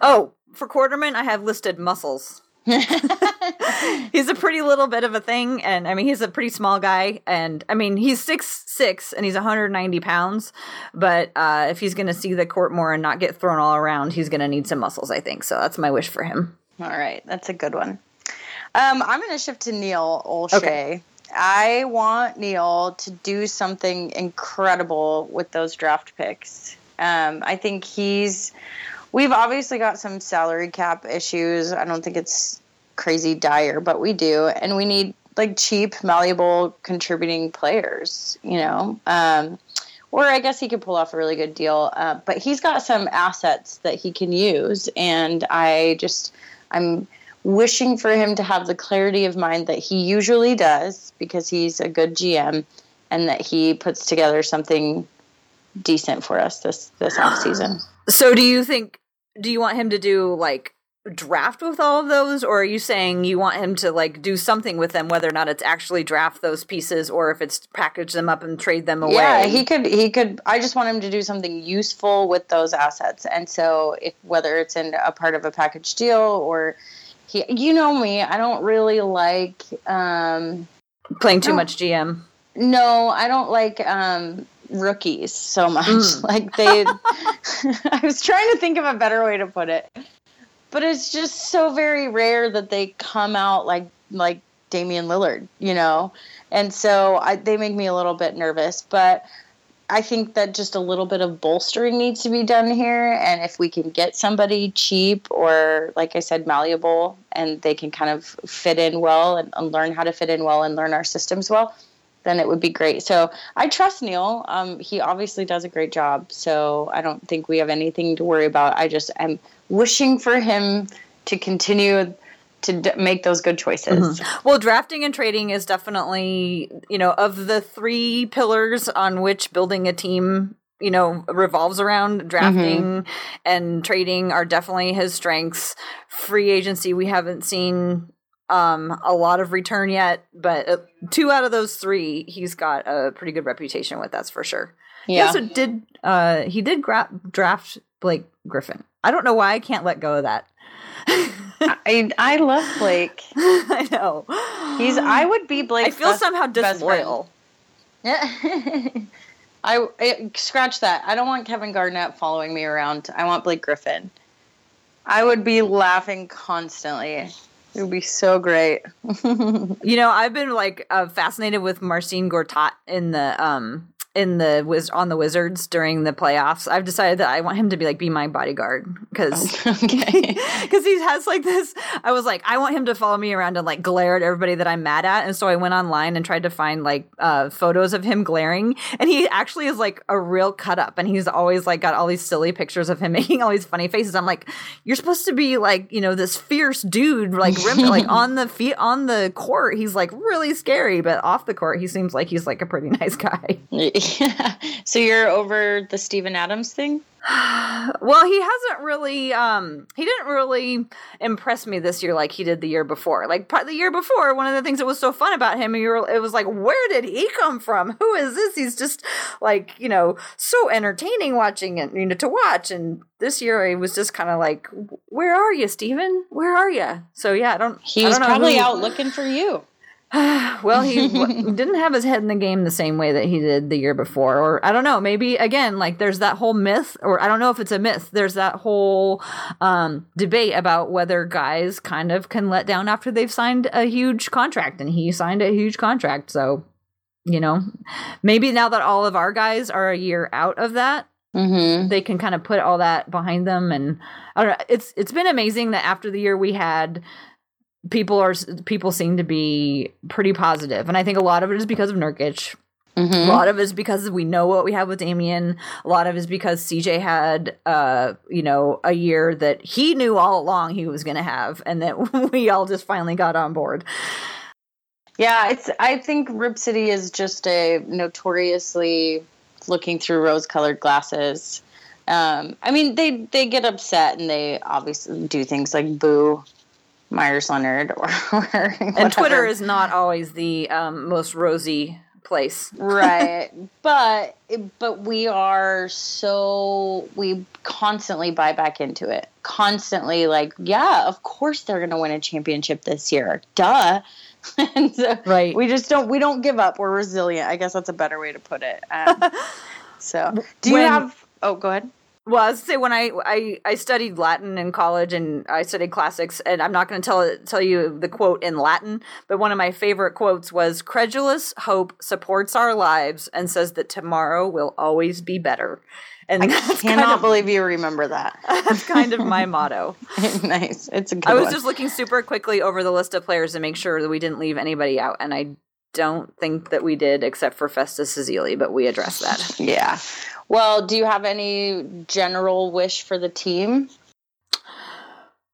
Oh, for Quarterman, I have listed muscles. <laughs> he's a pretty little bit of a thing, and I mean he's a pretty small guy, and I mean he's six six and he's 190 pounds. But uh, if he's going to see the court more and not get thrown all around, he's going to need some muscles, I think. So that's my wish for him. All right, that's a good one. Um, I'm going to shift to Neil Olshey. Okay. I want Neil to do something incredible with those draft picks. Um, I think he's We've obviously got some salary cap issues. I don't think it's crazy dire, but we do, and we need like cheap, malleable, contributing players. You know, um, or I guess he could pull off a really good deal. Uh, but he's got some assets that he can use, and I just I'm wishing for him to have the clarity of mind that he usually does because he's a good GM, and that he puts together something decent for us this this off season. <gasps> So, do you think? Do you want him to do like draft with all of those or are you saying you want him to like do something with them whether or not it's actually draft those pieces or if it's package them up and trade them away yeah he could he could i just want him to do something useful with those assets and so if whether it's in a part of a package deal or he you know me i don't really like um playing too much gm no i don't like um rookies so much mm. <laughs> like they <laughs> i was trying to think of a better way to put it but it's just so very rare that they come out like like Damian Lillard, you know, and so I, they make me a little bit nervous. But I think that just a little bit of bolstering needs to be done here, and if we can get somebody cheap or, like I said, malleable, and they can kind of fit in well and, and learn how to fit in well and learn our systems well, then it would be great. So I trust Neil. Um, he obviously does a great job. So I don't think we have anything to worry about. I just am wishing for him to continue to d- make those good choices. Mm-hmm. Well, drafting and trading is definitely, you know, of the three pillars on which building a team, you know, revolves around drafting mm-hmm. and trading are definitely his strengths. Free agency, we haven't seen um, a lot of return yet, but uh, two out of those three, he's got a pretty good reputation with. That's for sure. Yeah. He also did. Uh, he did gra- draft Blake Griffin. I don't know why I can't let go of that. <laughs> I I love Blake. <laughs> I know. He's. I would be Blake. I feel best, somehow disloyal. Yeah. <laughs> I, I scratch that. I don't want Kevin Garnett following me around. I want Blake Griffin. I would be laughing constantly. It would be so great. <laughs> you know, I've been like uh, fascinated with Marcin Gortat in the um in the wiz on the Wizards during the playoffs. I've decided that I want him to be like be my bodyguard because because <laughs> okay. <laughs> he has like this. I was like, I want him to follow me around and like glare at everybody that I'm mad at, and so I went online and tried to find like uh, photos of him glaring, and he actually is like a real cut up, and he's always like got all these silly pictures of him <laughs> making all these funny faces. I'm like, you're supposed to be like you know this fierce dude, like rim- like on the feet on the court, he's like really scary, but off the court, he seems like he's like a pretty nice guy. Yeah. <laughs> So you're over the Steven Adams thing? <sighs> well, he hasn't really um he didn't really impress me this year like he did the year before. Like the year before, one of the things that was so fun about him, were, it was like, where did he come from? Who is this? He's just like, you know, so entertaining watching it, you know, to watch. And this year, he was just kind of like, where are you, Steven? Where are you? So yeah, I don't. He was probably who, out looking for you. <sighs> well, he w- <laughs> didn't have his head in the game the same way that he did the year before. Or I don't know, maybe again, like there's that whole myth, or I don't know if it's a myth, there's that whole um, debate about whether guys kind of can let down after they've signed a huge contract. And he signed a huge contract. So, you know, maybe now that all of our guys are a year out of that, Mm-hmm. They can kind of put all that behind them, and I don't know. It's it's been amazing that after the year we had, people are people seem to be pretty positive, and I think a lot of it is because of Nurkic. Mm-hmm. A lot of it is because we know what we have with Damian. A lot of it is because CJ had, uh, you know, a year that he knew all along he was going to have, and that <laughs> we all just finally got on board. Yeah, it's. I think Rip City is just a notoriously looking through rose-colored glasses. Um, I mean, they they get upset and they obviously do things like boo Meyers Leonard or, <laughs> or and Twitter is not always the um, most rosy place, right? <laughs> but but we are so we constantly buy back into it. Constantly, like, yeah, of course they're going to win a championship this year. Duh. <laughs> and so right. We just don't we don't give up. We're resilient. I guess that's a better way to put it. Um, so, do when, you have? Oh, go ahead. Well, I was say when I, I I studied Latin in college and I studied classics, and I'm not going to tell tell you the quote in Latin, but one of my favorite quotes was "Credulous hope supports our lives and says that tomorrow will always be better." And I <laughs> cannot kind of, believe you remember that. <laughs> That's kind of my motto. <laughs> nice. It's a good I was one. just looking super quickly over the list of players to make sure that we didn't leave anybody out, and I don't think that we did, except for Festus Ezeli, but we addressed that. yeah. Well, do you have any general wish for the team?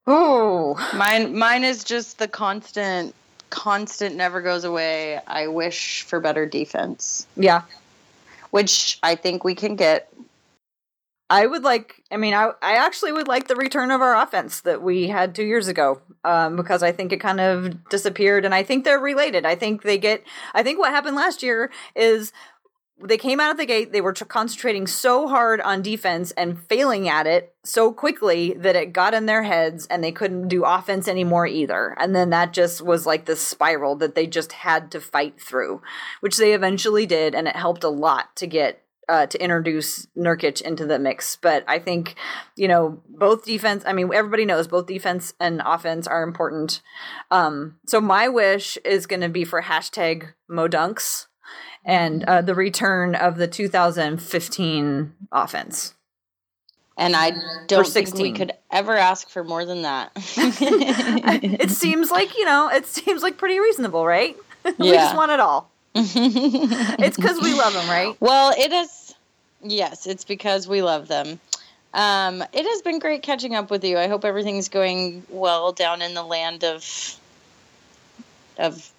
Oh, mine mine is just the constant constant never goes away. I wish for better defense. Yeah. Which I think we can get. I would like I mean I I actually would like the return of our offense that we had 2 years ago um, because I think it kind of disappeared and I think they're related. I think they get I think what happened last year is they came out of the gate they were tr- concentrating so hard on defense and failing at it so quickly that it got in their heads and they couldn't do offense anymore either and then that just was like this spiral that they just had to fight through which they eventually did and it helped a lot to get uh, to introduce Nurkic into the mix. But I think, you know, both defense, I mean, everybody knows both defense and offense are important. Um, so my wish is going to be for hashtag Modunks and uh, the return of the 2015 offense. And I don't think we could ever ask for more than that. <laughs> it seems like, you know, it seems like pretty reasonable, right? <laughs> we just want it all. <laughs> it's because we love them, right? Well, it is. Yes, it's because we love them. Um, it has been great catching up with you. I hope everything's going well down in the land of of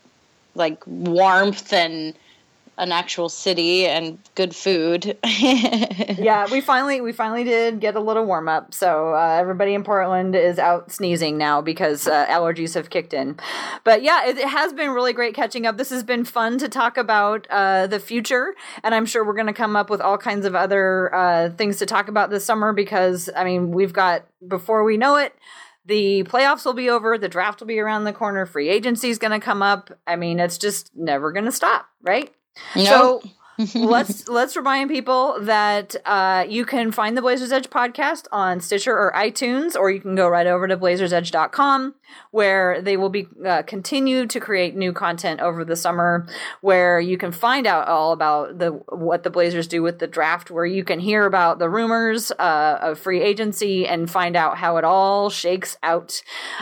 like warmth and an actual city and good food. <laughs> yeah, we finally we finally did get a little warm up. So uh, everybody in Portland is out sneezing now because uh, allergies have kicked in. But yeah, it, it, has been really great catching up. This has been fun to talk about uh, the future, and I'm sure we're going to come up with all kinds of other uh, things to talk about this summer because I mean we've got before we know it the playoffs will be over, the draft will be around the corner, free agency is going to come up. I mean, it's just never going to stop, right? So let's <laughs> let's remind people that uh, you can find the Blazers Edge podcast on Stitcher or iTunes, or you can go right over to blazersedge.com where they will be uh, continue to create new content over the summer, where you can find out all about the what the Blazers do with the draft, where you can hear about the rumors uh, of free agency and find out how it all shakes out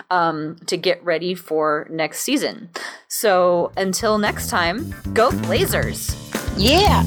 um, to get ready for next season. So until next time, go Blazers! Yeah!